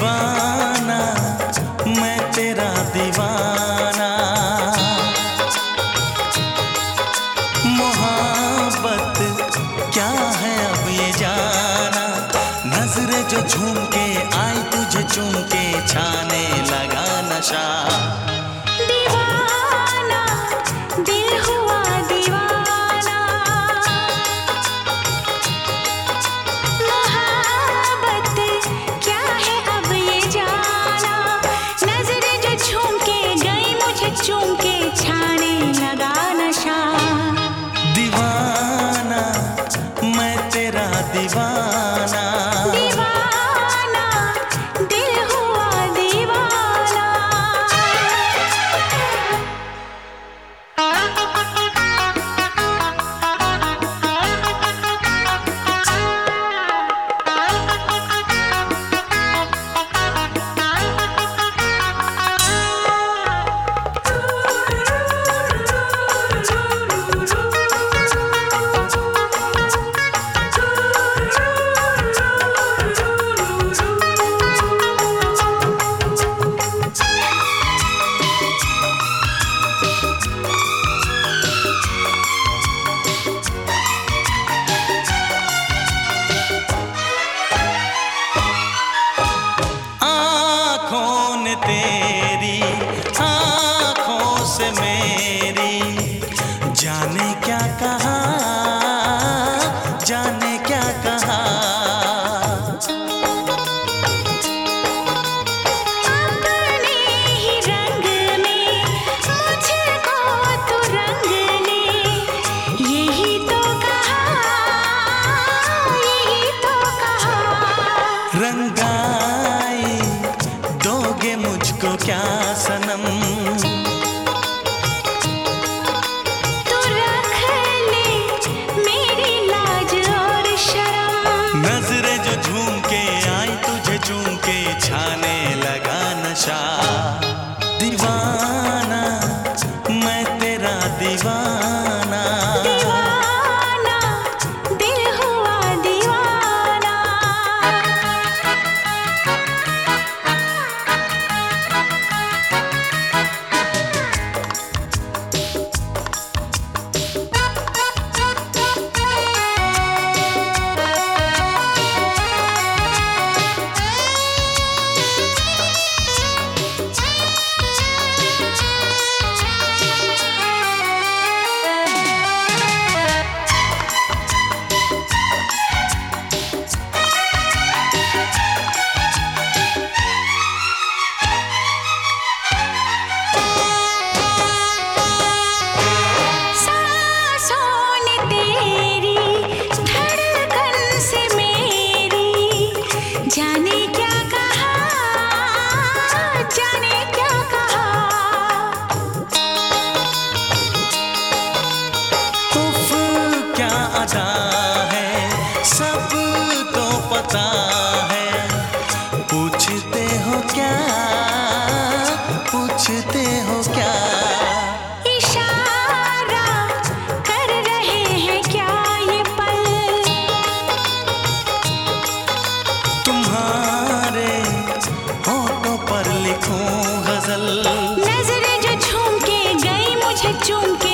दीवाना, मैं तेरा दीवाना। मोहब्बत क्या है अब ये जाना? नज़र जो झूम के आई तुझे चूम के, छाने लगा नशा। दीवाना। मुझको क्या सनम? मज़ा है सब तो पता है। पूछते हो क्या? पूछते हो क्या? कर रहे हैं क्या ये पल? तुम्हारे होठों पर लिखूं गज़ल। नज़रें जो झूम के गई मुझे चूम के